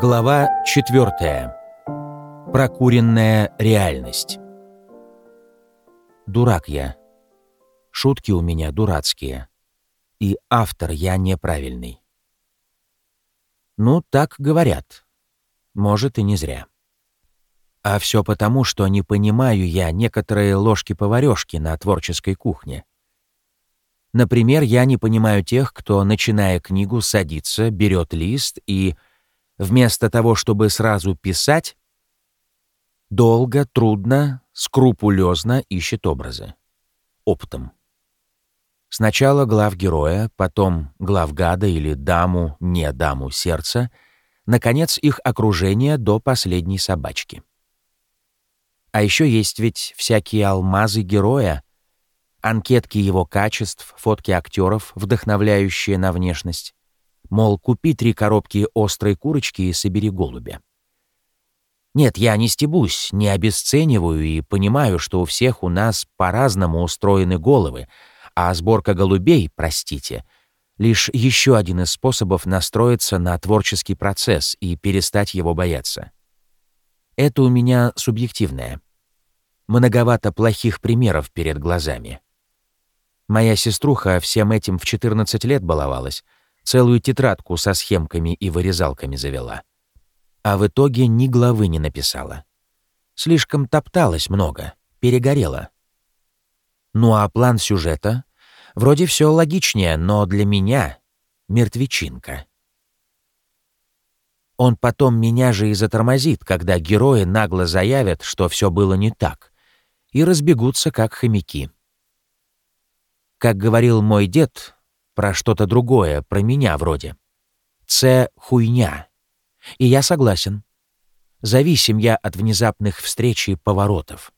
Глава 4. Прокуренная реальность. Дурак я. Шутки у меня дурацкие. И автор я неправильный. Ну, так говорят. Может, и не зря. А все потому, что не понимаю я некоторые ложки-поварёшки на творческой кухне. Например, я не понимаю тех, кто, начиная книгу, садится, берет лист и, вместо того, чтобы сразу писать, долго, трудно, скрупулезно ищет образы. Оптом. Сначала глав героя, потом глав гада или даму, не даму сердца, наконец их окружение до последней собачки. А еще есть ведь всякие алмазы героя, анкетки его качеств, фотки актеров, вдохновляющие на внешность. Мол, купи три коробки острой курочки и собери голубя. Нет, я не стебусь, не обесцениваю и понимаю, что у всех у нас по-разному устроены головы, а сборка голубей, простите, лишь еще один из способов настроиться на творческий процесс и перестать его бояться. Это у меня субъективное. Многовато плохих примеров перед глазами. Моя сеструха всем этим в 14 лет баловалась, целую тетрадку со схемками и вырезалками завела. А в итоге ни главы не написала. Слишком топталась много, перегорела. Ну а план сюжета? Вроде все логичнее, но для меня — мертвечинка. Он потом меня же и затормозит, когда герои нагло заявят, что все было не так, и разбегутся как хомяки. Как говорил мой дед, про что-то другое, про меня вроде. Це хуйня. И я согласен. Зависим я от внезапных встреч и поворотов.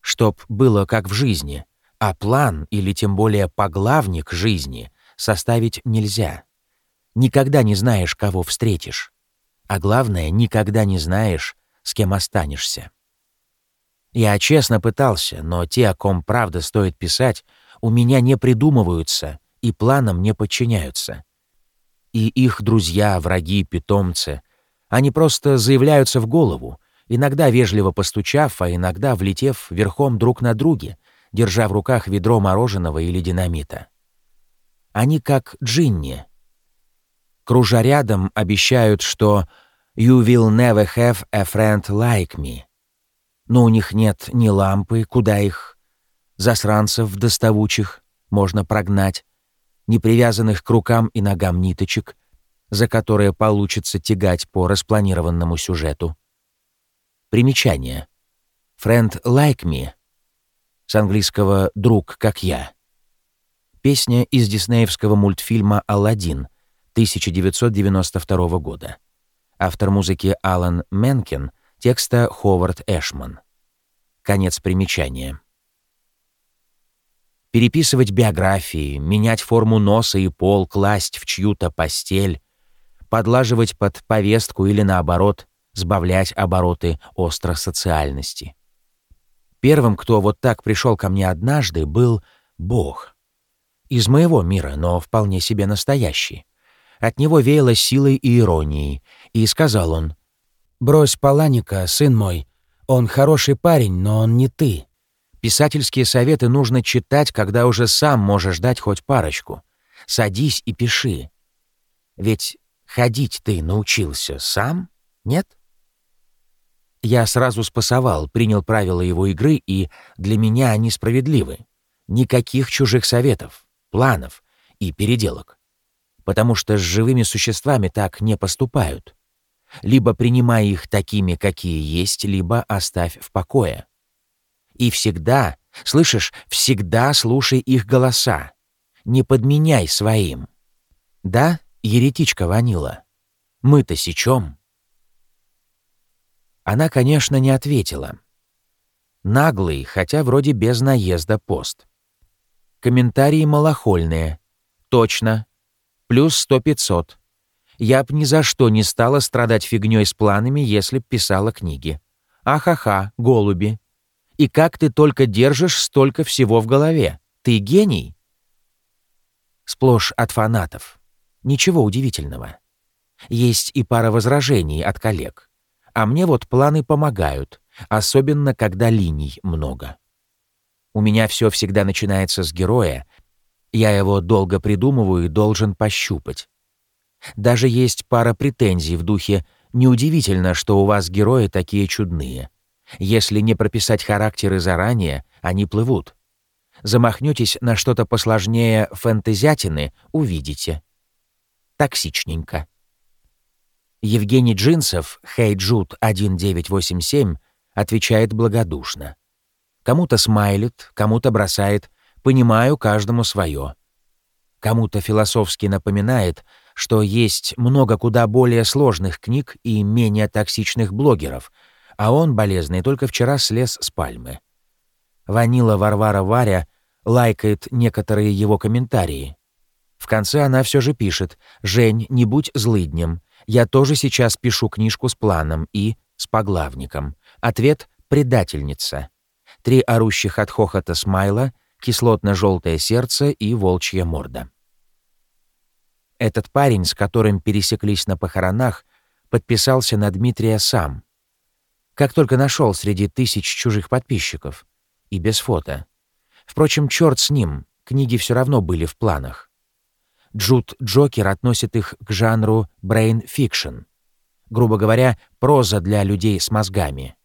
Чтоб было как в жизни, а план или тем более поглавник жизни составить нельзя. Никогда не знаешь, кого встретишь. А главное, никогда не знаешь, с кем останешься. Я честно пытался, но те, о ком правда стоит писать, у меня не придумываются и планам не подчиняются. И их друзья, враги, питомцы, они просто заявляются в голову, иногда вежливо постучав, а иногда влетев верхом друг на друге, держа в руках ведро мороженого или динамита. Они как джинни. Кружа рядом, обещают, что «You will never have a friend like me». Но у них нет ни лампы, куда их засранцев доставучих можно прогнать, непривязанных к рукам и ногам ниточек, за которые получится тягать по распланированному сюжету. Примечание. «Friend like me» с английского «друг, как я». Песня из диснеевского мультфильма «Аладдин» 1992 года. Автор музыки Алан Менкен, текста Ховард Эшман. Конец примечания переписывать биографии, менять форму носа и пол, класть в чью-то постель, подлаживать под повестку или, наоборот, сбавлять обороты остросоциальности. Первым, кто вот так пришел ко мне однажды, был Бог. Из моего мира, но вполне себе настоящий. От него веяло силой и иронией, и сказал он, «Брось Паланика, сын мой, он хороший парень, но он не ты». Писательские советы нужно читать, когда уже сам можешь дать хоть парочку. Садись и пиши. Ведь ходить ты научился сам, нет? Я сразу спасовал, принял правила его игры, и для меня они справедливы. Никаких чужих советов, планов и переделок. Потому что с живыми существами так не поступают. Либо принимай их такими, какие есть, либо оставь в покое. И всегда, слышишь, всегда слушай их голоса. Не подменяй своим. Да, еретичка Ванила? Мы-то сечем. Она, конечно, не ответила. Наглый, хотя вроде без наезда пост. Комментарии малохольные. Точно. Плюс сто-пятьсот. Я б ни за что не стала страдать фигней с планами, если б писала книги. Ахаха, голуби. И как ты только держишь столько всего в голове? Ты гений?» Сплошь от фанатов. Ничего удивительного. Есть и пара возражений от коллег. А мне вот планы помогают, особенно когда линий много. У меня все всегда начинается с героя, я его долго придумываю и должен пощупать. Даже есть пара претензий в духе «неудивительно, что у вас герои такие чудные». Если не прописать характеры заранее, они плывут. Замахнетесь на что-то посложнее фэнтезятины — увидите. Токсичненько. Евгений Джинсов, Хейджут 1987, отвечает благодушно. Кому-то смайлит, кому-то бросает «понимаю каждому свое». Кому-то философски напоминает, что есть много куда более сложных книг и менее токсичных блогеров, а он, болезный, только вчера слез с пальмы. Ванила Варвара Варя лайкает некоторые его комментарии. В конце она все же пишет «Жень, не будь злыднем. Я тоже сейчас пишу книжку с планом и с поглавником». Ответ «Предательница». Три орущих от хохота смайла, кислотно-желтое сердце и волчья морда. Этот парень, с которым пересеклись на похоронах, подписался на Дмитрия сам. Как только нашел среди тысяч чужих подписчиков. И без фото. Впрочем, черт с ним, книги все равно были в планах. Джуд Джокер относит их к жанру fiction. Грубо говоря, проза для людей с мозгами.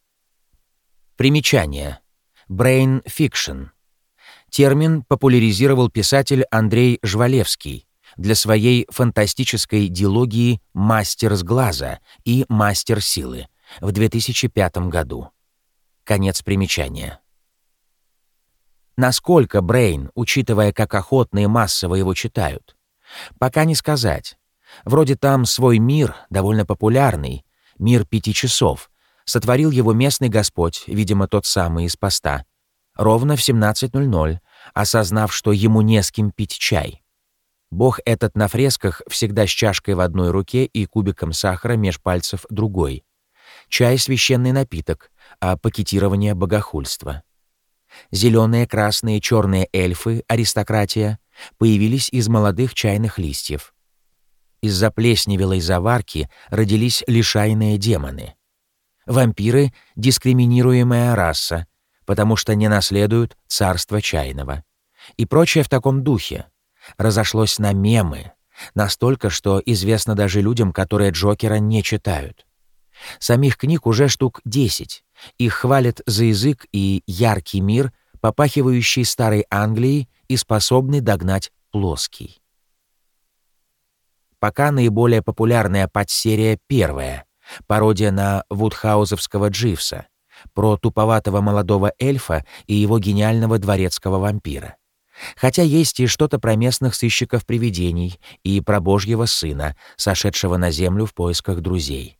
Примечание. Fiction. Термин популяризировал писатель Андрей Жвалевский для своей фантастической дилогии «Мастер с глаза» и «Мастер силы» в 2005 году. Конец примечания. Насколько Брейн, учитывая, как охотно и массово его читают? Пока не сказать. Вроде там свой мир, довольно популярный, мир пяти часов, сотворил его местный господь, видимо, тот самый из поста, ровно в 17.00, осознав, что ему не с кем пить чай. Бог этот на фресках всегда с чашкой в одной руке и кубиком сахара меж пальцев другой. Чай — священный напиток, а пакетирование — богохульство. Зеленые, красные, черные эльфы, аристократия, появились из молодых чайных листьев. Из заплесневелой заварки родились лишайные демоны. Вампиры — дискриминируемая раса, потому что не наследуют царство чайного. И прочее в таком духе. Разошлось на мемы, настолько, что известно даже людям, которые Джокера не читают. Самих книг уже штук десять. Их хвалят за язык и яркий мир, попахивающий старой Англией и способный догнать плоский. Пока наиболее популярная подсерия первая, пародия на вудхаузовского Дживса, про туповатого молодого эльфа и его гениального дворецкого вампира. Хотя есть и что-то про местных сыщиков привидений и про Божьего сына, сошедшего на землю в поисках друзей.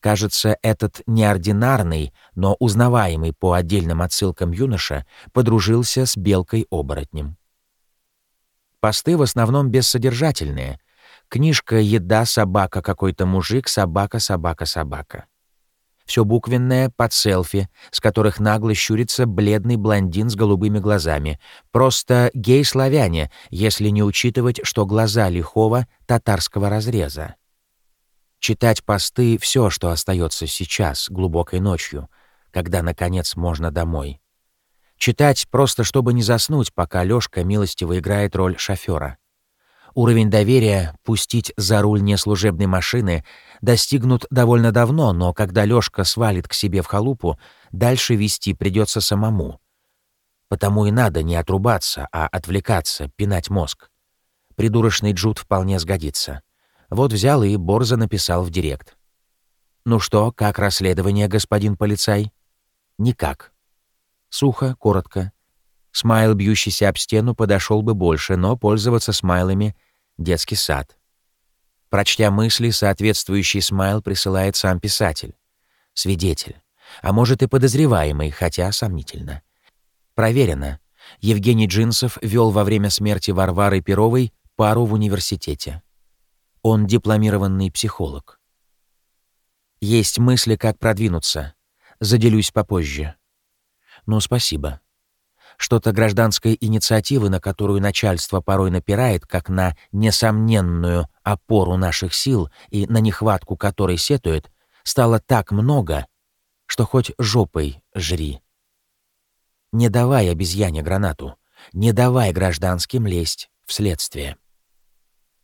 Кажется, этот неординарный, но узнаваемый по отдельным отсылкам юноша подружился с белкой-оборотнем. Посты в основном бессодержательные. Книжка «Еда, собака, какой-то мужик, собака, собака, собака». Все буквенное под селфи, с которых нагло щурится бледный блондин с голубыми глазами. Просто гей-славяне, если не учитывать, что глаза лихого татарского разреза. Читать посты — все, что остается сейчас, глубокой ночью, когда, наконец, можно домой. Читать просто, чтобы не заснуть, пока Лёшка милостиво играет роль шофера. Уровень доверия пустить за руль неслужебной машины достигнут довольно давно, но когда Лёшка свалит к себе в халупу, дальше вести придется самому. Потому и надо не отрубаться, а отвлекаться, пинать мозг. Придурочный джут вполне сгодится. Вот взял и борзо написал в директ. «Ну что, как расследование, господин полицай?» «Никак». Сухо, коротко. Смайл, бьющийся об стену, подошел бы больше, но пользоваться смайлами — детский сад. Прочтя мысли, соответствующий смайл присылает сам писатель. Свидетель. А может и подозреваемый, хотя сомнительно. Проверено. Евгений Джинсов вел во время смерти Варвары Перовой пару в университете. Он дипломированный психолог. Есть мысли, как продвинуться. Заделюсь попозже. Ну, спасибо. Что-то гражданской инициативы, на которую начальство порой напирает, как на несомненную опору наших сил и на нехватку которой сетует, стало так много, что хоть жопой жри. Не давай обезьяне гранату, не давай гражданским лезть в следствие.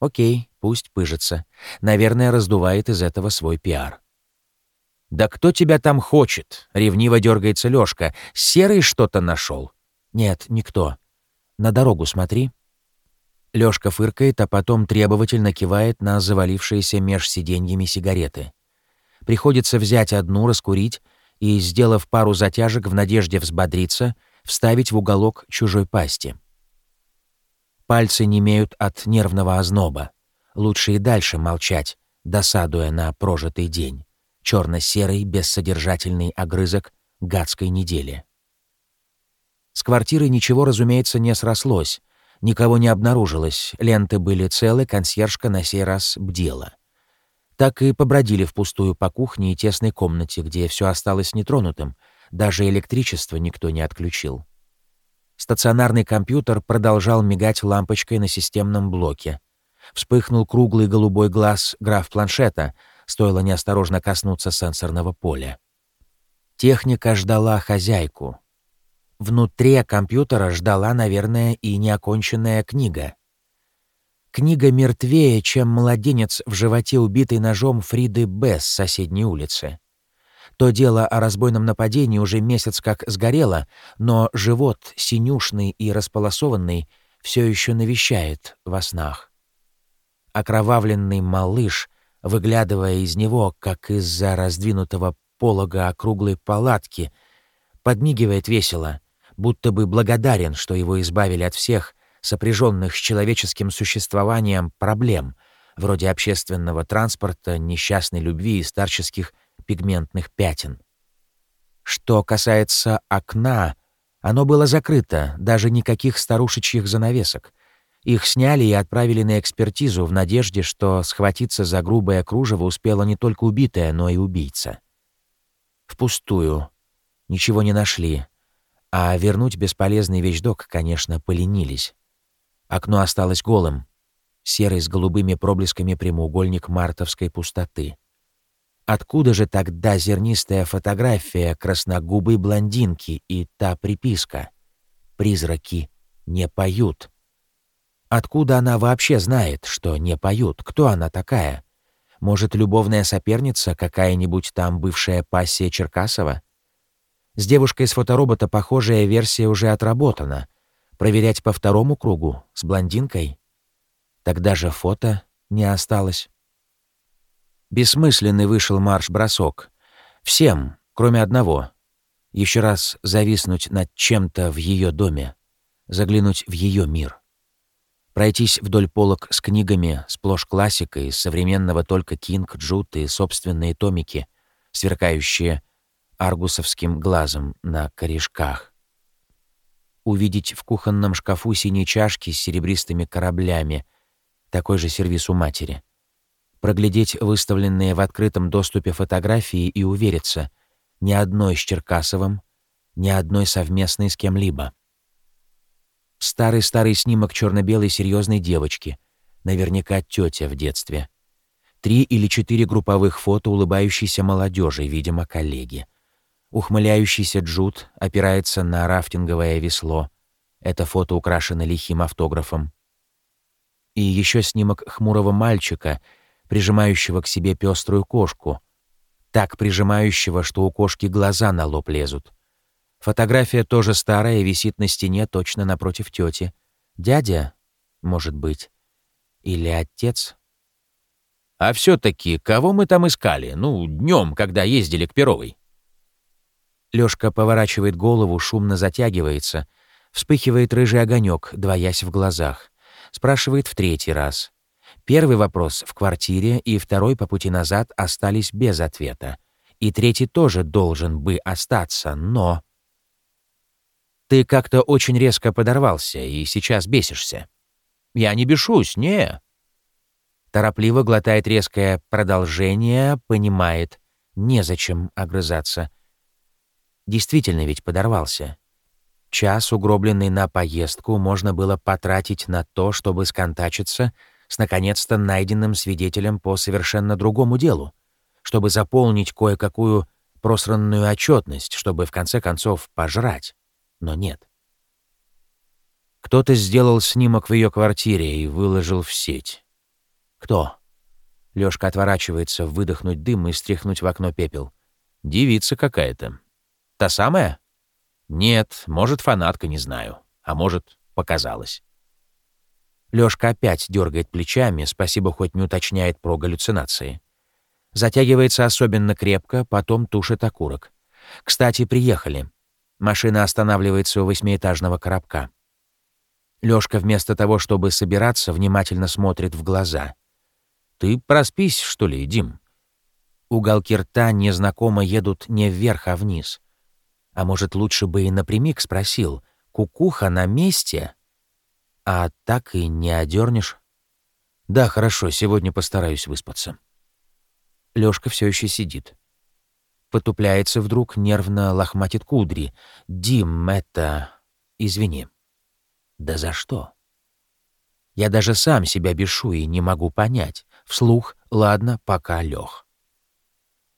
Окей, пусть пыжится. Наверное, раздувает из этого свой пиар. «Да кто тебя там хочет?» — ревниво дергается Лёшка. «Серый что-то нашел. «Нет, никто. На дорогу смотри». Лёшка фыркает, а потом требовательно кивает на завалившиеся меж сиденьями сигареты. Приходится взять одну, раскурить и, сделав пару затяжек в надежде взбодриться, вставить в уголок чужой пасти. Пальцы немеют от нервного озноба. Лучше и дальше молчать, досадуя на прожитый день черно-серый бессодержательный огрызок гадской недели. С квартиры ничего, разумеется, не срослось, никого не обнаружилось, ленты были целы, консьержка на сей раз бдела. Так и побродили впустую по кухне и тесной комнате, где все осталось нетронутым, даже электричество никто не отключил. Стационарный компьютер продолжал мигать лампочкой на системном блоке. Вспыхнул круглый голубой глаз граф планшета — стоило неосторожно коснуться сенсорного поля. Техника ждала хозяйку. Внутри компьютера ждала, наверное, и неоконченная книга. Книга мертвее, чем младенец в животе убитый ножом Фриды Б. с соседней улицы. То дело о разбойном нападении уже месяц как сгорело, но живот, синюшный и располосованный, все еще навещает во снах. Окровавленный малыш выглядывая из него, как из-за раздвинутого полога округлой палатки, подмигивает весело, будто бы благодарен, что его избавили от всех сопряженных с человеческим существованием проблем, вроде общественного транспорта, несчастной любви и старческих пигментных пятен. Что касается окна, оно было закрыто, даже никаких старушечьих занавесок — их сняли и отправили на экспертизу в надежде, что схватиться за грубое кружево успела не только убитая, но и убийца. Впустую. Ничего не нашли. А вернуть бесполезный вещдок, конечно, поленились. Окно осталось голым. Серый с голубыми проблесками прямоугольник мартовской пустоты. Откуда же тогда зернистая фотография красногубой блондинки и та приписка? «Призраки не поют». Откуда она вообще знает, что не поют? Кто она такая? Может, любовная соперница, какая-нибудь там бывшая пассия Черкасова? С девушкой с фоторобота похожая версия уже отработана. Проверять по второму кругу? С блондинкой? Тогда же фото не осталось. Бессмысленный вышел марш-бросок. Всем, кроме одного. Еще раз зависнуть над чем-то в ее доме. Заглянуть в ее мир пройтись вдоль полок с книгами, сплошь классикой, из современного только Кинг, Джут и собственные томики, сверкающие аргусовским глазом на корешках. Увидеть в кухонном шкафу синие чашки с серебристыми кораблями, такой же сервис у матери. Проглядеть выставленные в открытом доступе фотографии и увериться, ни одной с Черкасовым, ни одной совместной с кем-либо. Старый-старый снимок черно-белой серьезной девочки. Наверняка тетя в детстве. Три или четыре групповых фото улыбающейся молодежи, видимо, коллеги. Ухмыляющийся Джуд опирается на рафтинговое весло. Это фото украшено лихим автографом. И еще снимок хмурого мальчика, прижимающего к себе пеструю кошку. Так прижимающего, что у кошки глаза на лоб лезут. Фотография тоже старая, висит на стене точно напротив тети. Дядя, может быть, или отец. А все-таки кого мы там искали? Ну, днем, когда ездили к Перовой. Лёшка поворачивает голову, шумно затягивается, вспыхивает рыжий огонек, двоясь в глазах. Спрашивает в третий раз. Первый вопрос в квартире и второй по пути назад остались без ответа. И третий тоже должен бы остаться, но... Ты как-то очень резко подорвался и сейчас бесишься. Я не бешусь, не. Торопливо глотает резкое продолжение, понимает, незачем огрызаться. Действительно ведь подорвался. Час, угробленный на поездку, можно было потратить на то, чтобы сконтачиться с наконец-то найденным свидетелем по совершенно другому делу, чтобы заполнить кое-какую просранную отчетность, чтобы в конце концов пожрать. Но нет. Кто-то сделал снимок в ее квартире и выложил в сеть. Кто? Лёшка отворачивается, выдохнуть дым и стряхнуть в окно пепел. Девица какая-то. Та самая? Нет, может, фанатка, не знаю. А может, показалось. Лёшка опять дергает плечами, спасибо хоть не уточняет про галлюцинации. Затягивается особенно крепко, потом тушит окурок. Кстати, приехали. Машина останавливается у восьмиэтажного коробка. Лёшка вместо того, чтобы собираться, внимательно смотрит в глаза. «Ты проспись, что ли, Дим?» Уголки рта незнакомо едут не вверх, а вниз. А может, лучше бы и напрямик спросил, «Кукуха на месте?» А так и не одернешь. «Да, хорошо, сегодня постараюсь выспаться». Лёшка все еще сидит. Потупляется вдруг, нервно лохматит кудри. «Дим, это... Извини». «Да за что?» Я даже сам себя бешу и не могу понять. Вслух, ладно, пока лёг.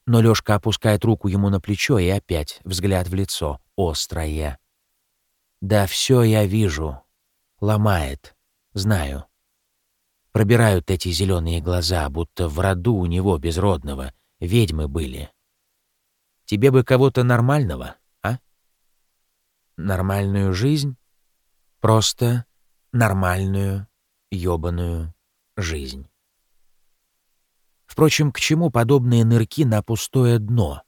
Но Лёшка опускает руку ему на плечо и опять взгляд в лицо, острое. «Да все я вижу. Ломает. Знаю. Пробирают эти зеленые глаза, будто в роду у него безродного ведьмы были. Тебе бы кого-то нормального, а? Нормальную жизнь? Просто нормальную, ёбаную жизнь. Впрочем, к чему подобные нырки на пустое дно?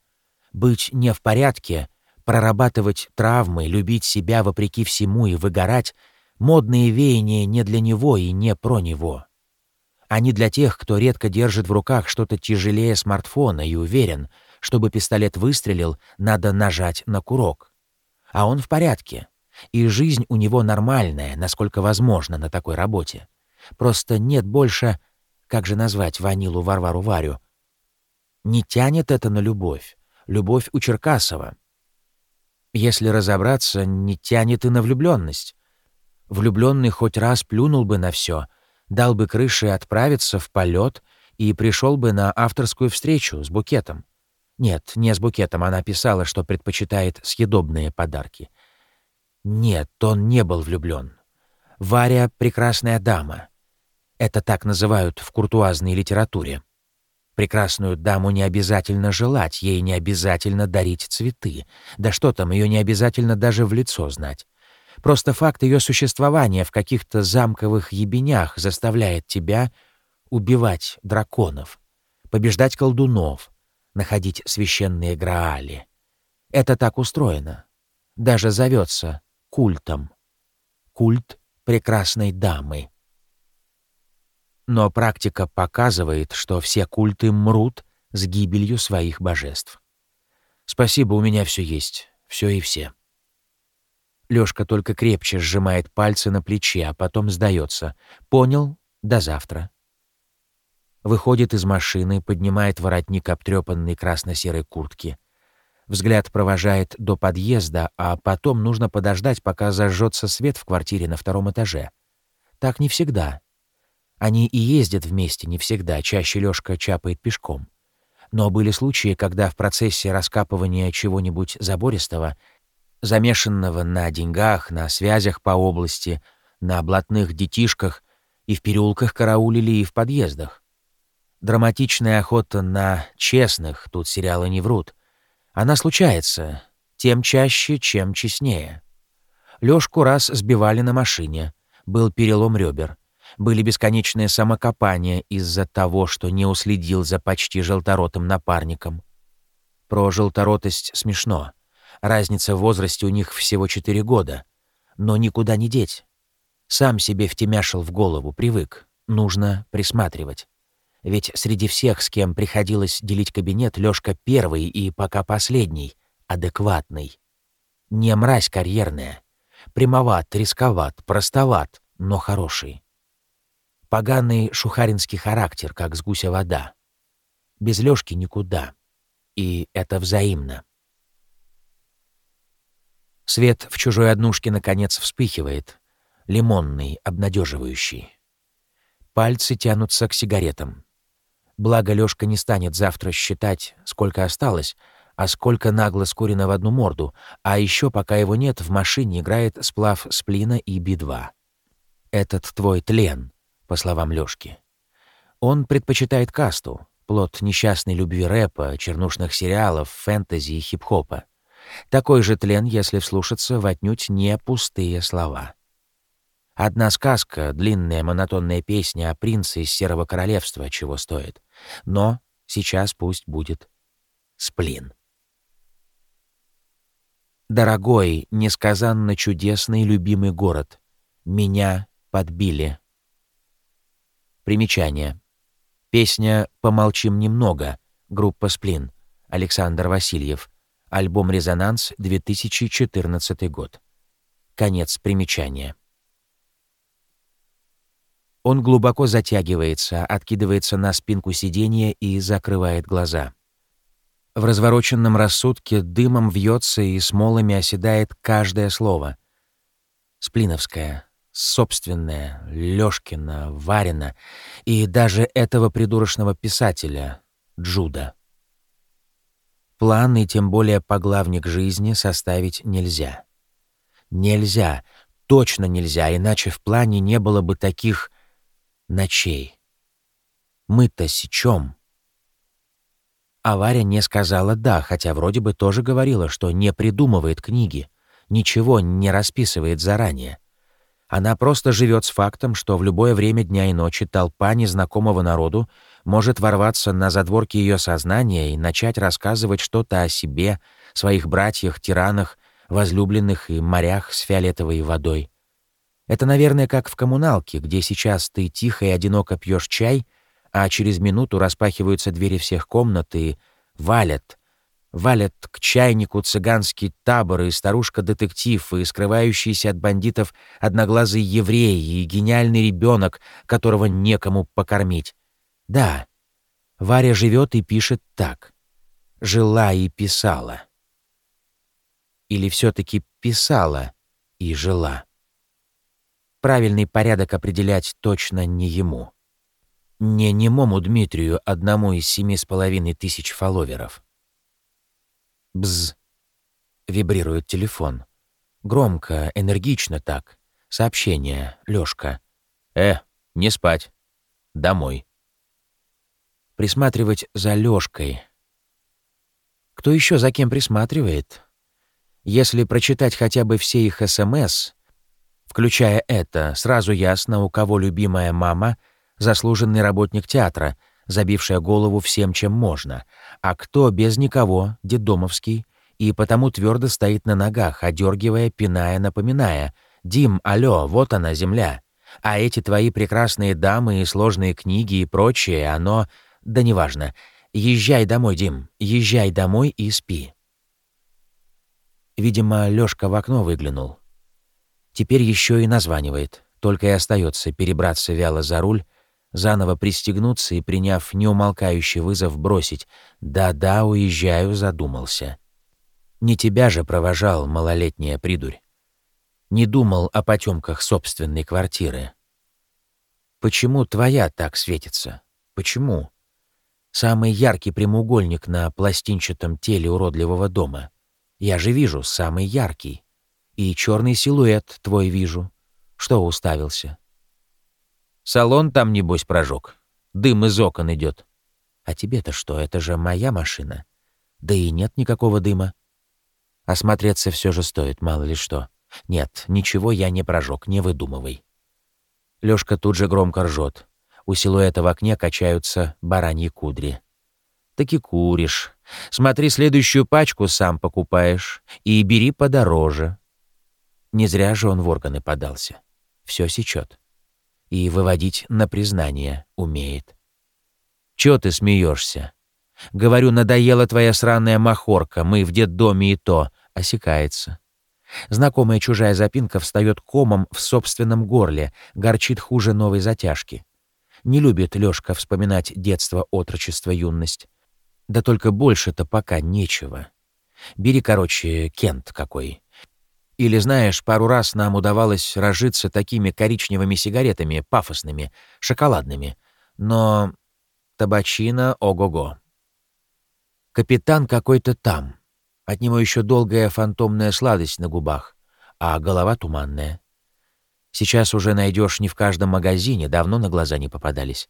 Быть не в порядке, прорабатывать травмы, любить себя вопреки всему и выгорать — модные веяния не для него и не про него. Они для тех, кто редко держит в руках что-то тяжелее смартфона и уверен, чтобы пистолет выстрелил, надо нажать на курок. А он в порядке. И жизнь у него нормальная, насколько возможно на такой работе. Просто нет больше, как же назвать Ванилу Варвару Варю? Не тянет это на любовь. Любовь у Черкасова. Если разобраться, не тянет и на влюбленность. Влюбленный хоть раз плюнул бы на все, дал бы крыше отправиться в полет и пришел бы на авторскую встречу с букетом. Нет, не с букетом, она писала, что предпочитает съедобные подарки. Нет, он не был влюблен. Варя — прекрасная дама. Это так называют в куртуазной литературе. Прекрасную даму не обязательно желать, ей не обязательно дарить цветы. Да что там, ее не обязательно даже в лицо знать. Просто факт ее существования в каких-то замковых ебенях заставляет тебя убивать драконов, побеждать колдунов, находить священные граали. Это так устроено. Даже зовется культом. Культ прекрасной дамы. Но практика показывает, что все культы мрут с гибелью своих божеств. Спасибо, у меня все есть, все и все. Лёшка только крепче сжимает пальцы на плече, а потом сдается. Понял? До завтра. Выходит из машины, поднимает воротник обтрепанной красно-серой куртки. Взгляд провожает до подъезда, а потом нужно подождать, пока зажжется свет в квартире на втором этаже. Так не всегда. Они и ездят вместе не всегда, чаще Лёшка чапает пешком. Но были случаи, когда в процессе раскапывания чего-нибудь забористого, замешанного на деньгах, на связях по области, на блатных детишках, и в переулках караулили, и в подъездах. Драматичная охота на честных, тут сериалы не врут. Она случается, тем чаще, чем честнее. Лёшку раз сбивали на машине, был перелом ребер — были бесконечные самокопания из-за того, что не уследил за почти желторотым напарником. Про желторотость смешно. Разница в возрасте у них всего четыре года. Но никуда не деть. Сам себе втемяшил в голову, привык. Нужно присматривать. Ведь среди всех, с кем приходилось делить кабинет, Лёшка первый и пока последний, адекватный. Не мразь карьерная. Прямоват, рисковат, простоват, но хороший. Поганый шухаринский характер, как с гуся вода. Без Лёшки никуда. И это взаимно. Свет в чужой однушке наконец вспыхивает, лимонный, обнадеживающий. Пальцы тянутся к сигаретам. Благо, Лёшка не станет завтра считать, сколько осталось, а сколько нагло скурено в одну морду, а еще, пока его нет, в машине играет сплав сплина и Би-2. Этот твой тлен, по словам Лёшки. Он предпочитает касту, плод несчастной любви рэпа, чернушных сериалов, фэнтези и хип-хопа. Такой же тлен, если вслушаться в отнюдь не пустые слова. Одна сказка, длинная монотонная песня о принце из Серого Королевства, чего стоит. Но сейчас пусть будет сплин. Дорогой, несказанно чудесный любимый город. Меня подбили. Примечание. Песня «Помолчим немного», группа «Сплин», Александр Васильев, альбом «Резонанс», 2014 год. Конец примечания. Он глубоко затягивается, откидывается на спинку сиденья и закрывает глаза. В развороченном рассудке дымом вьется и смолами оседает каждое слово. Сплиновская, собственная, Лёшкина, Варина и даже этого придурочного писателя, Джуда. План и тем более поглавник жизни составить нельзя. Нельзя, точно нельзя, иначе в плане не было бы таких ночей. Мы-то сечем. А Варя не сказала «да», хотя вроде бы тоже говорила, что не придумывает книги, ничего не расписывает заранее. Она просто живет с фактом, что в любое время дня и ночи толпа незнакомого народу может ворваться на задворки ее сознания и начать рассказывать что-то о себе, своих братьях, тиранах, возлюбленных и морях с фиолетовой водой. Это, наверное, как в коммуналке, где сейчас ты тихо и одиноко пьешь чай — а через минуту распахиваются двери всех комнат и валят, валят к чайнику цыганский табор и старушка-детектив, и скрывающийся от бандитов одноглазый еврей, и гениальный ребенок, которого некому покормить. Да, Варя живет и пишет так. Жила и писала. Или все-таки писала и жила. Правильный порядок определять точно не ему. Не немому Дмитрию, одному из семи с половиной тысяч фолловеров. Бз. Вибрирует телефон. Громко, энергично так. Сообщение. Лёшка. Э, не спать. Домой. Присматривать за Лёшкой. Кто еще за кем присматривает? Если прочитать хотя бы все их СМС, включая это, сразу ясно, у кого любимая мама — заслуженный работник театра, забившая голову всем, чем можно, а кто без никого, дедомовский, и потому твердо стоит на ногах, одергивая, пиная, напоминая «Дим, алло, вот она, земля!» А эти твои прекрасные дамы и сложные книги и прочее, оно... Да неважно. Езжай домой, Дим, езжай домой и спи. Видимо, Лёшка в окно выглянул. Теперь еще и названивает. Только и остается перебраться вяло за руль, заново пристегнуться и, приняв неумолкающий вызов, бросить «Да-да, уезжаю», задумался. Не тебя же провожал малолетняя придурь. Не думал о потемках собственной квартиры. Почему твоя так светится? Почему? Самый яркий прямоугольник на пластинчатом теле уродливого дома. Я же вижу, самый яркий. И черный силуэт твой вижу. Что уставился? Салон там, небось, прожег. Дым из окон идет. А тебе-то что, это же моя машина. Да и нет никакого дыма. Осмотреться все же стоит, мало ли что. Нет, ничего я не прожег, не выдумывай. Лёшка тут же громко ржет. У силуэта в окне качаются бараньи кудри. Таки куришь. Смотри, следующую пачку сам покупаешь. И бери подороже. Не зря же он в органы подался. Все сечет и выводить на признание умеет. Чё ты смеешься? Говорю, надоела твоя сраная махорка, мы в детдоме и то, осекается. Знакомая чужая запинка встает комом в собственном горле, горчит хуже новой затяжки. Не любит Лёшка вспоминать детство, отрочество, юность. Да только больше-то пока нечего. Бери, короче, Кент какой. Или, знаешь, пару раз нам удавалось разжиться такими коричневыми сигаретами, пафосными, шоколадными. Но табачина ого-го. Капитан какой-то там. От него еще долгая фантомная сладость на губах, а голова туманная. Сейчас уже найдешь не в каждом магазине, давно на глаза не попадались.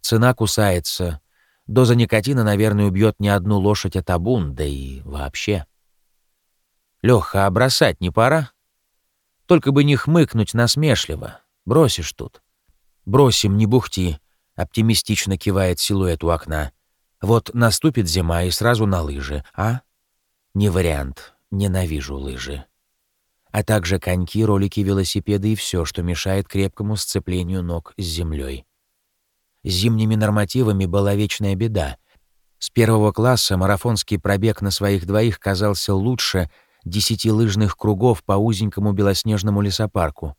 Цена кусается. Доза никотина, наверное, убьет не одну лошадь, а табун, да и вообще. Леха, а бросать не пора? Только бы не хмыкнуть насмешливо. Бросишь тут. Бросим, не бухти, оптимистично кивает силуэт у окна. Вот наступит зима и сразу на лыжи, а? Не вариант. Ненавижу лыжи. А также коньки, ролики, велосипеды и все, что мешает крепкому сцеплению ног с землей. С зимними нормативами была вечная беда. С первого класса марафонский пробег на своих двоих казался лучше — десяти лыжных кругов по узенькому белоснежному лесопарку.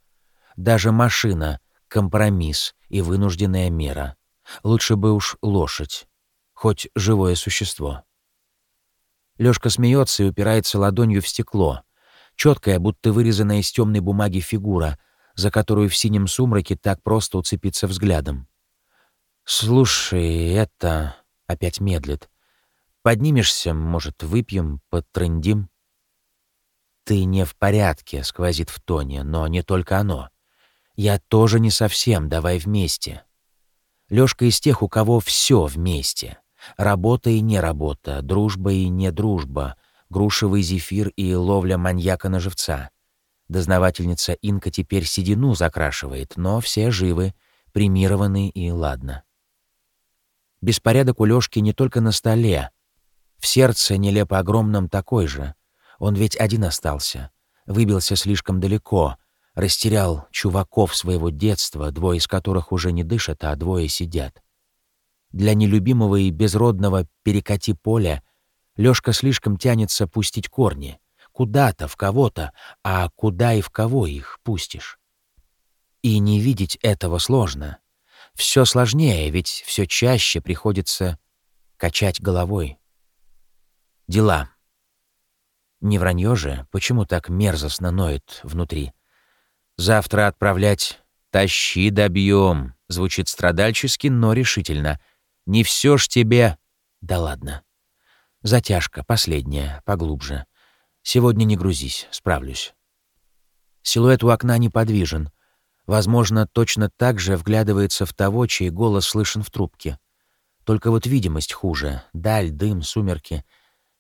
Даже машина — компромисс и вынужденная мера. Лучше бы уж лошадь, хоть живое существо. Лёшка смеется и упирается ладонью в стекло. Четкая, будто вырезанная из темной бумаги фигура, за которую в синем сумраке так просто уцепиться взглядом. «Слушай, это...» — опять медлит. «Поднимешься, может, выпьем, потрындим?» «Ты не в порядке», — сквозит в тоне, но не только оно. «Я тоже не совсем, давай вместе». Лёшка из тех, у кого все вместе. Работа и не работа, дружба и не дружба, грушевый зефир и ловля маньяка на живца. Дознавательница Инка теперь седину закрашивает, но все живы, премированы и ладно. Беспорядок у Лёшки не только на столе. В сердце нелепо огромном такой же. Он ведь один остался, выбился слишком далеко, растерял чуваков своего детства, двое из которых уже не дышат, а двое сидят. Для нелюбимого и безродного перекати поля Лёшка слишком тянется пустить корни. Куда-то, в кого-то, а куда и в кого их пустишь? И не видеть этого сложно. Все сложнее, ведь все чаще приходится качать головой. Дела. Не вранье же, почему так мерзостно ноет внутри? Завтра отправлять «Тащи, добьем», звучит страдальчески, но решительно. Не все ж тебе... Да ладно. Затяжка, последняя, поглубже. Сегодня не грузись, справлюсь. Силуэт у окна неподвижен. Возможно, точно так же вглядывается в того, чей голос слышен в трубке. Только вот видимость хуже. Даль, дым, сумерки —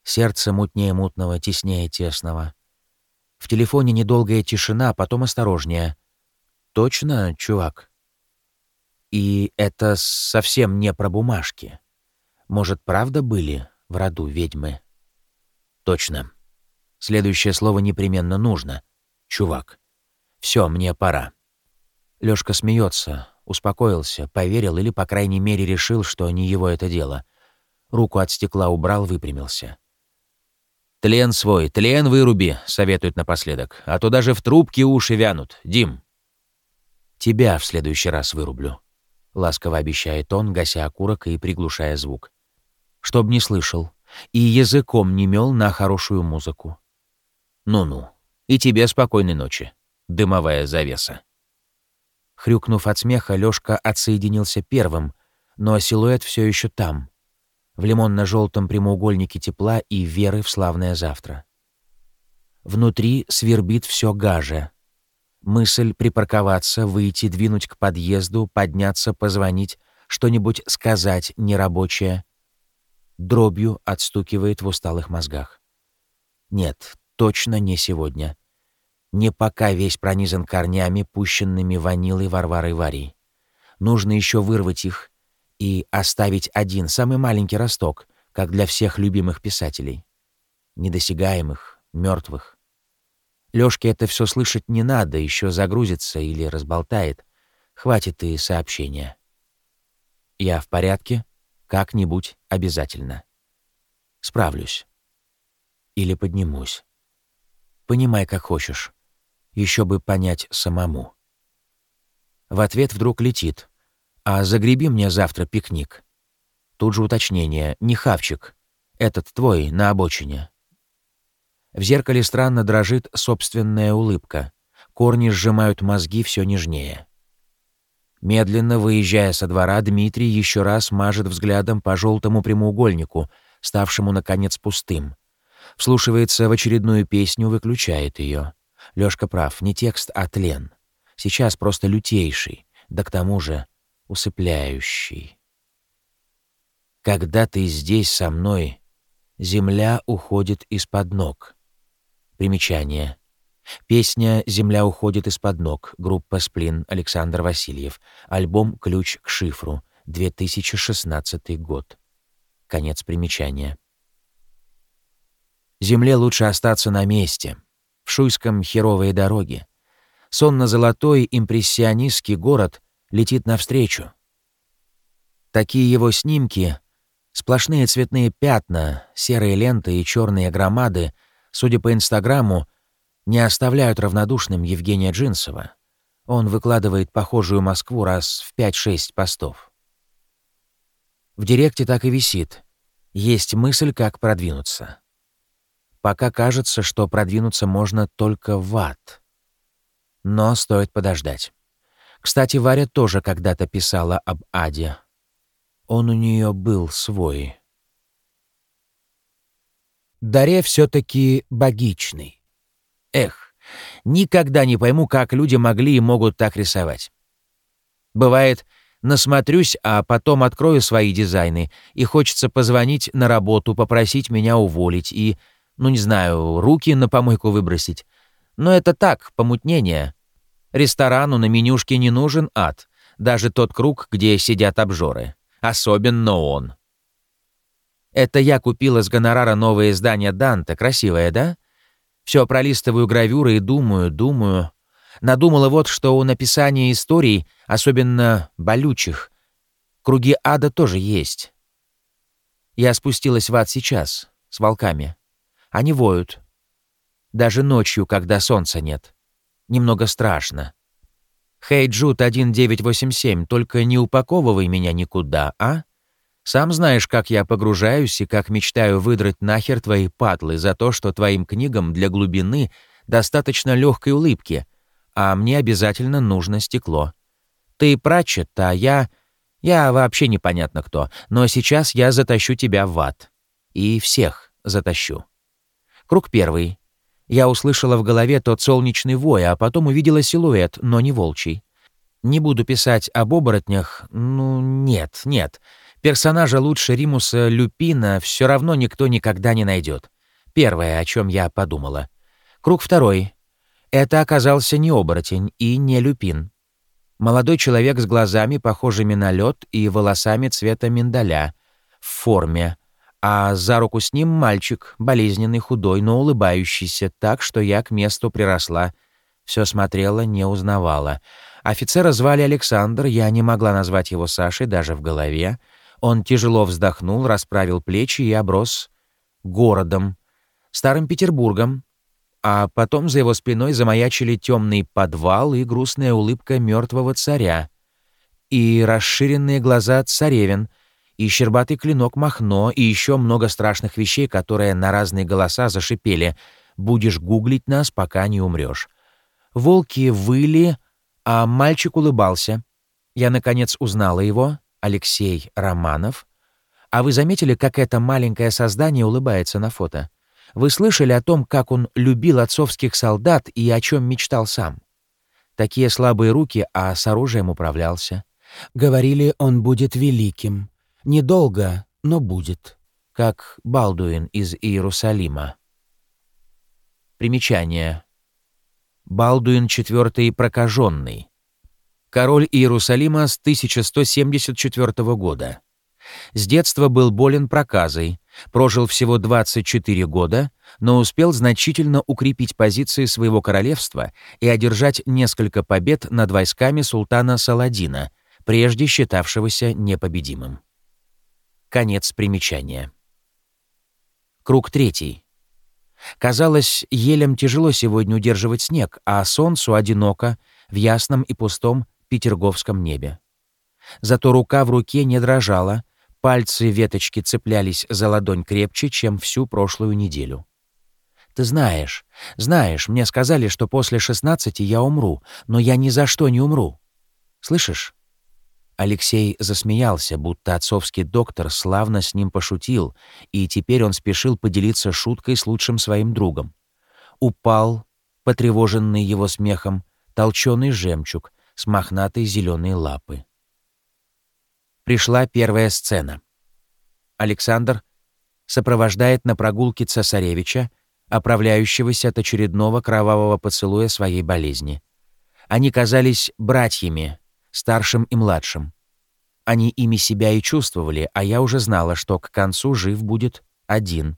Сердце мутнее мутного, теснее тесного. В телефоне недолгая тишина, потом осторожнее. «Точно, чувак?» И это совсем не про бумажки. Может, правда были в роду ведьмы? Точно. Следующее слово непременно нужно. Чувак. Все, мне пора. Лёшка смеется, успокоился, поверил или, по крайней мере, решил, что не его это дело. Руку от стекла убрал, выпрямился. «Тлен свой, тлен выруби», — советует напоследок, «а то даже в трубке уши вянут. Дим». «Тебя в следующий раз вырублю», — ласково обещает он, гася окурок и приглушая звук. «Чтоб не слышал и языком не мел на хорошую музыку». «Ну-ну, и тебе спокойной ночи, дымовая завеса». Хрюкнув от смеха, Лёшка отсоединился первым, но силуэт все еще там, в лимонно-желтом прямоугольнике тепла и веры в славное завтра. Внутри свербит все гаже. Мысль припарковаться, выйти, двинуть к подъезду, подняться, позвонить, что-нибудь сказать нерабочее. Дробью отстукивает в усталых мозгах. Нет, точно не сегодня. Не пока весь пронизан корнями, пущенными ванилой Варварой Варей. Нужно еще вырвать их — и оставить один, самый маленький росток, как для всех любимых писателей. Недосягаемых, мертвых. Лёшке это все слышать не надо, еще загрузится или разболтает. Хватит и сообщения. Я в порядке, как-нибудь обязательно. Справлюсь. Или поднимусь. Понимай, как хочешь. Еще бы понять самому. В ответ вдруг летит. «А загреби мне завтра пикник». Тут же уточнение. «Не хавчик. Этот твой, на обочине». В зеркале странно дрожит собственная улыбка. Корни сжимают мозги все нежнее. Медленно выезжая со двора, Дмитрий еще раз мажет взглядом по желтому прямоугольнику, ставшему, наконец, пустым. Вслушивается в очередную песню, выключает ее. Лёшка прав, не текст, а тлен. Сейчас просто лютейший, да к тому же усыпляющий. Когда ты здесь со мной, земля уходит из-под ног. Примечание. Песня «Земля уходит из-под ног», группа «Сплин», Александр Васильев, альбом «Ключ к шифру», 2016 год. Конец примечания. Земле лучше остаться на месте. В Шуйском херовые дороги. Сонно-золотой импрессионистский город летит навстречу. Такие его снимки — сплошные цветные пятна, серые ленты и черные громады, судя по Инстаграму, не оставляют равнодушным Евгения Джинсова. Он выкладывает похожую Москву раз в 5-6 постов. В директе так и висит. Есть мысль, как продвинуться. Пока кажется, что продвинуться можно только в ад. Но стоит подождать. Кстати, Варя тоже когда-то писала об аде. Он у нее был свой. Даре все таки богичный. Эх, никогда не пойму, как люди могли и могут так рисовать. Бывает, насмотрюсь, а потом открою свои дизайны, и хочется позвонить на работу, попросить меня уволить и, ну не знаю, руки на помойку выбросить. Но это так, помутнение. Ресторану на менюшке не нужен ад, даже тот круг, где сидят обжоры. Особенно он. Это я купила с гонорара новое издание Данте, красивое, да? Все пролистываю гравюры и думаю, думаю. Надумала вот, что у написания историй, особенно болючих, круги ада тоже есть. Я спустилась в ад сейчас, с волками. Они воют. Даже ночью, когда солнца нет. Немного страшно. Хей, Джуд 1987, только не упаковывай меня никуда, а? Сам знаешь, как я погружаюсь и как мечтаю выдрать нахер твои патлы за то, что твоим книгам для глубины достаточно легкой улыбки, а мне обязательно нужно стекло. Ты прачет, а я... Я вообще непонятно кто, но сейчас я затащу тебя в ад. И всех затащу. Круг первый. Я услышала в голове тот солнечный вой, а потом увидела силуэт, но не волчий. Не буду писать об оборотнях, ну нет, нет. Персонажа лучше Римуса Люпина все равно никто никогда не найдет. Первое, о чем я подумала. Круг второй. Это оказался не оборотень и не Люпин. Молодой человек с глазами, похожими на лед, и волосами цвета миндаля, в форме, а за руку с ним мальчик, болезненный, худой, но улыбающийся, так, что я к месту приросла. Все смотрела, не узнавала. Офицера звали Александр, я не могла назвать его Сашей даже в голове. Он тяжело вздохнул, расправил плечи и оброс городом, Старым Петербургом, а потом за его спиной замаячили темный подвал и грустная улыбка мертвого царя, и расширенные глаза царевин, и щербатый клинок Махно, и еще много страшных вещей, которые на разные голоса зашипели. «Будешь гуглить нас, пока не умрешь». Волки выли, а мальчик улыбался. Я, наконец, узнала его, Алексей Романов. А вы заметили, как это маленькое создание улыбается на фото? Вы слышали о том, как он любил отцовских солдат и о чем мечтал сам? Такие слабые руки, а с оружием управлялся. Говорили, он будет великим. Недолго, но будет. Как Балдуин из Иерусалима. Примечание. Балдуин IV прокаженный король Иерусалима с 1174 года. С детства был болен проказой, прожил всего 24 года, но успел значительно укрепить позиции своего королевства и одержать несколько побед над войсками султана Саладина, прежде считавшегося непобедимым. Конец примечания. Круг третий. Казалось, елям тяжело сегодня удерживать снег, а солнцу одиноко, в ясном и пустом петерговском небе. Зато рука в руке не дрожала, пальцы веточки цеплялись за ладонь крепче, чем всю прошлую неделю. Ты знаешь, знаешь, мне сказали, что после 16 я умру, но я ни за что не умру. Слышишь? Алексей засмеялся, будто отцовский доктор славно с ним пошутил, и теперь он спешил поделиться шуткой с лучшим своим другом. Упал, потревоженный его смехом, толченый жемчуг с мохнатой зеленой лапы. Пришла первая сцена. Александр сопровождает на прогулке цесаревича, оправляющегося от очередного кровавого поцелуя своей болезни. Они казались братьями, старшим и младшим. Они ими себя и чувствовали, а я уже знала, что к концу жив будет один.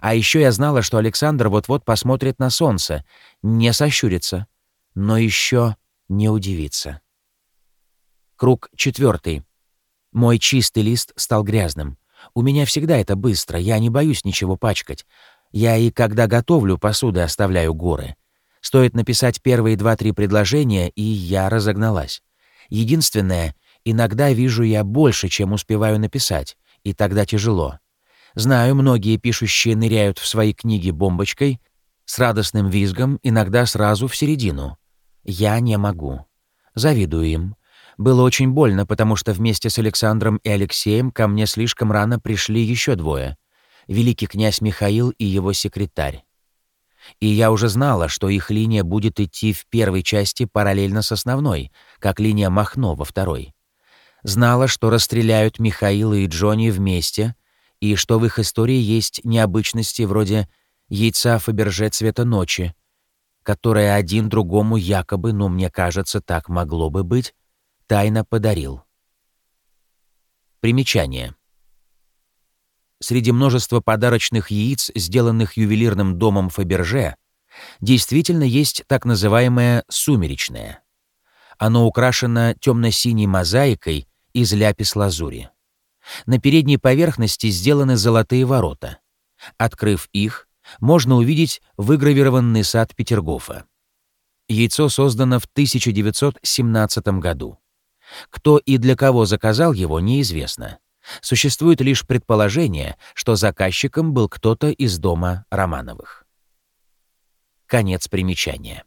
А еще я знала, что Александр вот-вот посмотрит на солнце, не сощурится, но еще не удивится. Круг четвертый. Мой чистый лист стал грязным. У меня всегда это быстро, я не боюсь ничего пачкать. Я и когда готовлю посуды, оставляю горы. Стоит написать первые два-три предложения, и я разогналась. Единственное, иногда вижу я больше, чем успеваю написать, и тогда тяжело. Знаю, многие пишущие ныряют в свои книги бомбочкой, с радостным визгом, иногда сразу в середину. Я не могу. Завидую им. Было очень больно, потому что вместе с Александром и Алексеем ко мне слишком рано пришли еще двое. Великий князь Михаил и его секретарь. И я уже знала, что их линия будет идти в первой части параллельно с основной, как линия Махно во второй. Знала, что расстреляют Михаила и Джонни вместе, и что в их истории есть необычности вроде яйца Фаберже цвета ночи, которое один другому якобы, но мне кажется, так могло бы быть, тайно подарил. Примечание. Среди множества подарочных яиц, сделанных ювелирным домом Фаберже, действительно есть так называемое «сумеречное». Оно украшено темно-синей мозаикой из ляпис-лазури. На передней поверхности сделаны золотые ворота. Открыв их, можно увидеть выгравированный сад Петергофа. Яйцо создано в 1917 году. Кто и для кого заказал его, неизвестно. Существует лишь предположение, что заказчиком был кто-то из дома Романовых. Конец примечания.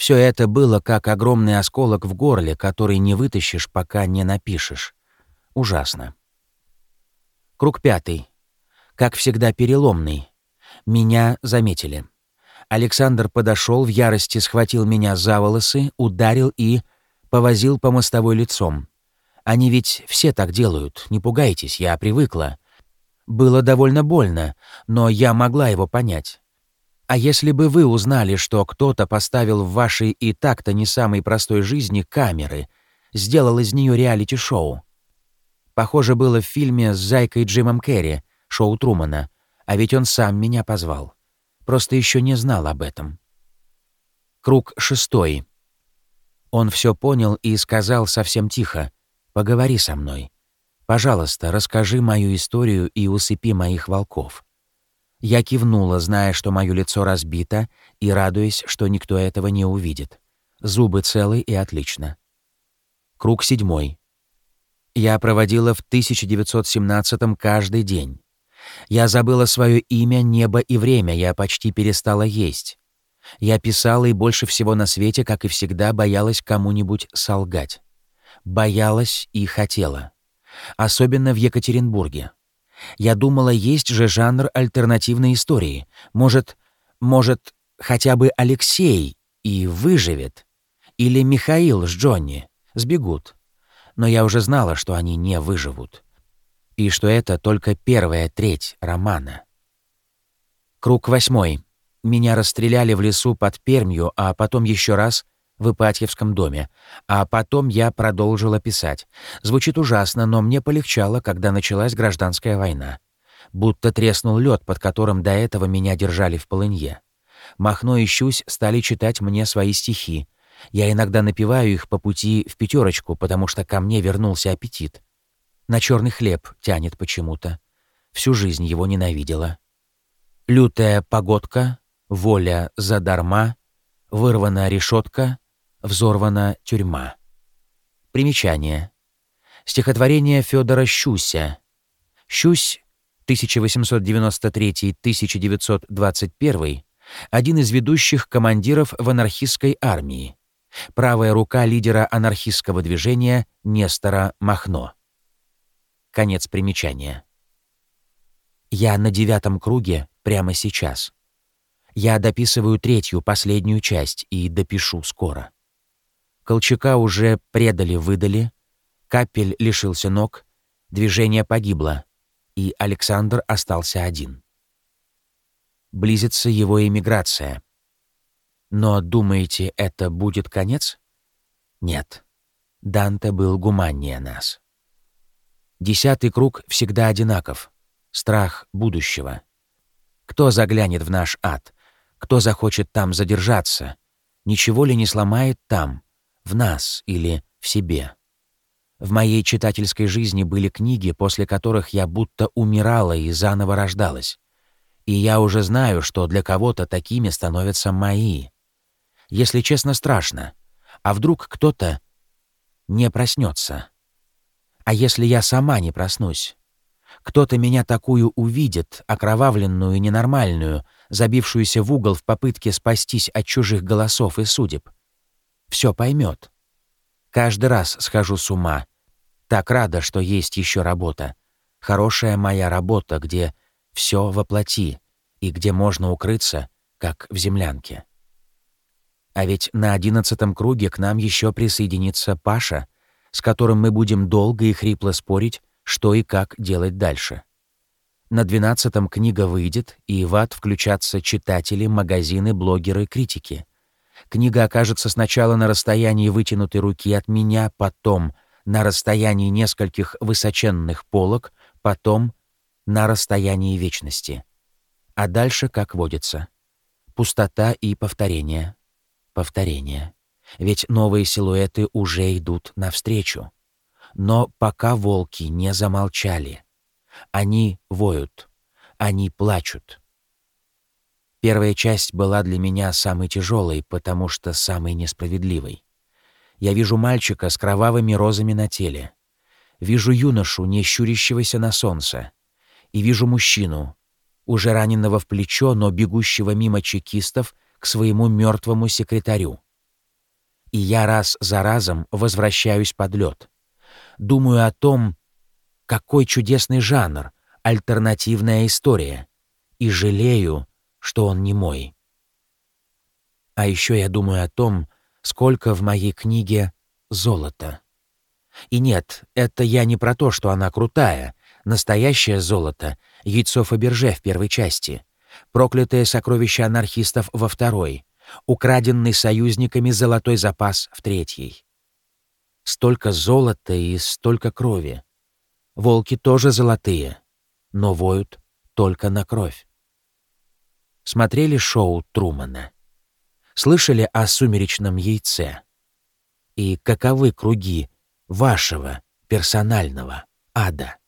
Все это было как огромный осколок в горле, который не вытащишь, пока не напишешь. Ужасно. Круг пятый. Как всегда переломный. Меня заметили. Александр подошел в ярости, схватил меня за волосы, ударил и повозил по мостовой лицом. Они ведь все так делают, не пугайтесь, я привыкла. Было довольно больно, но я могла его понять. А если бы вы узнали, что кто-то поставил в вашей и так-то не самой простой жизни камеры, сделал из нее реалити-шоу? Похоже было в фильме с Зайкой Джимом Керри, шоу Трумана, а ведь он сам меня позвал. Просто еще не знал об этом. Круг шестой. Он все понял и сказал совсем тихо. Поговори со мной. Пожалуйста, расскажи мою историю и усыпи моих волков». Я кивнула, зная, что мое лицо разбито, и радуясь, что никто этого не увидит. Зубы целы и отлично. Круг седьмой. Я проводила в 1917-м каждый день. Я забыла свое имя, небо и время, я почти перестала есть. Я писала и больше всего на свете, как и всегда, боялась кому-нибудь солгать боялась и хотела. Особенно в Екатеринбурге. Я думала, есть же жанр альтернативной истории. Может, может, хотя бы Алексей и выживет. Или Михаил с Джонни сбегут. Но я уже знала, что они не выживут. И что это только первая треть романа. Круг восьмой. Меня расстреляли в лесу под Пермью, а потом еще раз в Ипатьевском доме, а потом я продолжила писать. Звучит ужасно, но мне полегчало, когда началась гражданская война. Будто треснул лед, под которым до этого меня держали в полынье. Махно и Щусь стали читать мне свои стихи. Я иногда напеваю их по пути в пятерочку, потому что ко мне вернулся аппетит. На черный хлеб тянет почему-то. Всю жизнь его ненавидела. Лютая погодка, воля задарма, вырвана решетка, Взорвана тюрьма. Примечание. Стихотворение Федора Щуся. Щусь 1893-1921 один из ведущих командиров в анархистской армии, правая рука лидера анархистского движения Нестора Махно. Конец примечания. Я на девятом круге прямо сейчас. Я дописываю третью, последнюю часть и допишу скоро. Колчака уже предали-выдали, Капель лишился ног, движение погибло, и Александр остался один. Близится его эмиграция. Но думаете, это будет конец? Нет. Данте был гуманнее нас. Десятый круг всегда одинаков. Страх будущего. Кто заглянет в наш ад? Кто захочет там задержаться? Ничего ли не сломает там, в нас или в себе? В моей читательской жизни были книги, после которых я будто умирала и заново рождалась. И я уже знаю, что для кого-то такими становятся мои. Если честно, страшно. А вдруг кто-то не проснется? А если я сама не проснусь? Кто-то меня такую увидит, окровавленную и ненормальную, забившуюся в угол в попытке спастись от чужих голосов и судеб. Все поймет. Каждый раз схожу с ума, так рада, что есть еще работа. Хорошая моя работа, где все воплоти и где можно укрыться, как в землянке. А ведь на одиннадцатом круге к нам еще присоединится Паша, с которым мы будем долго и хрипло спорить, что и как делать дальше. На двенадцатом книга выйдет, и в ад включатся читатели, магазины, блогеры, критики. Книга окажется сначала на расстоянии вытянутой руки от меня, потом — на расстоянии нескольких высоченных полок, потом на расстоянии вечности. А дальше, как водится, пустота и повторение. Повторение. Ведь новые силуэты уже идут навстречу. Но пока волки не замолчали. Они воют. Они плачут. Первая часть была для меня самой тяжелой, потому что самой несправедливой. Я вижу мальчика с кровавыми розами на теле. Вижу юношу, не щурящегося на солнце. И вижу мужчину, уже раненого в плечо, но бегущего мимо чекистов к своему мертвому секретарю. И я раз за разом возвращаюсь под лед. Думаю о том, какой чудесный жанр, альтернативная история, и жалею, что он не мой. А еще я думаю о том, сколько в моей книге золота. И нет, это я не про то, что она крутая. Настоящее золото — яйцо Фаберже в первой части, проклятое сокровище анархистов во второй, украденный союзниками золотой запас в третьей. Столько золота и столько крови. Волки тоже золотые, но воют только на кровь. Смотрели шоу Трумана? слышали о сумеречном яйце? И каковы круги вашего персонального ада?